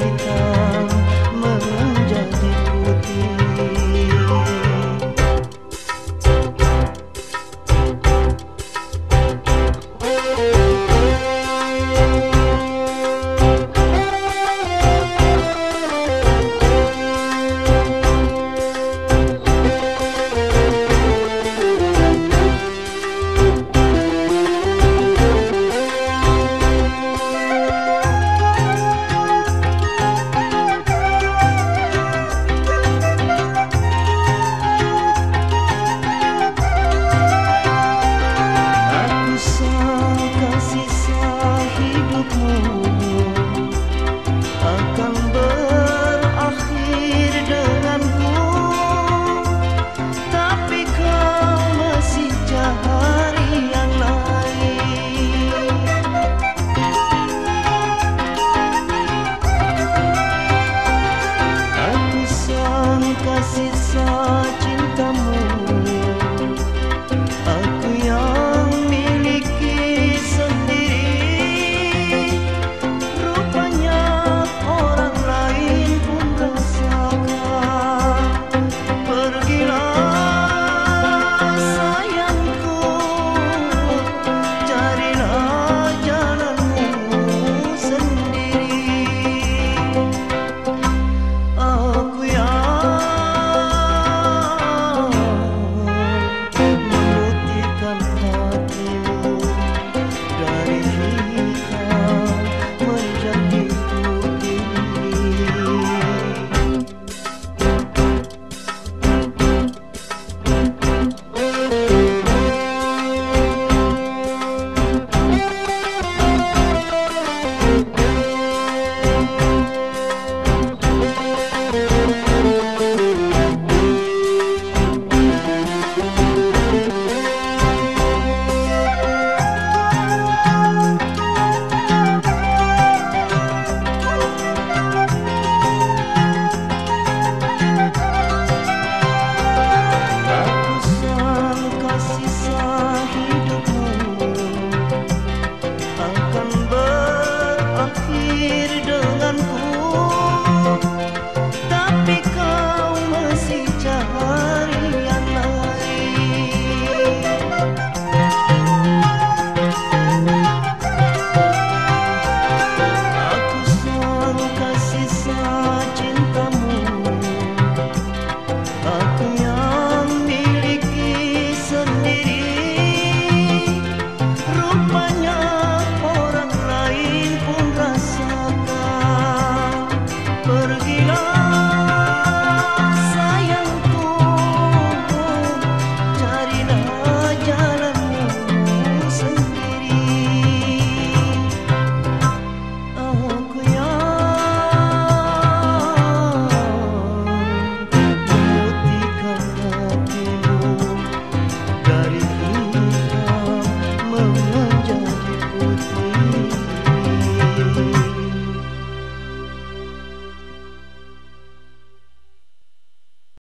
kita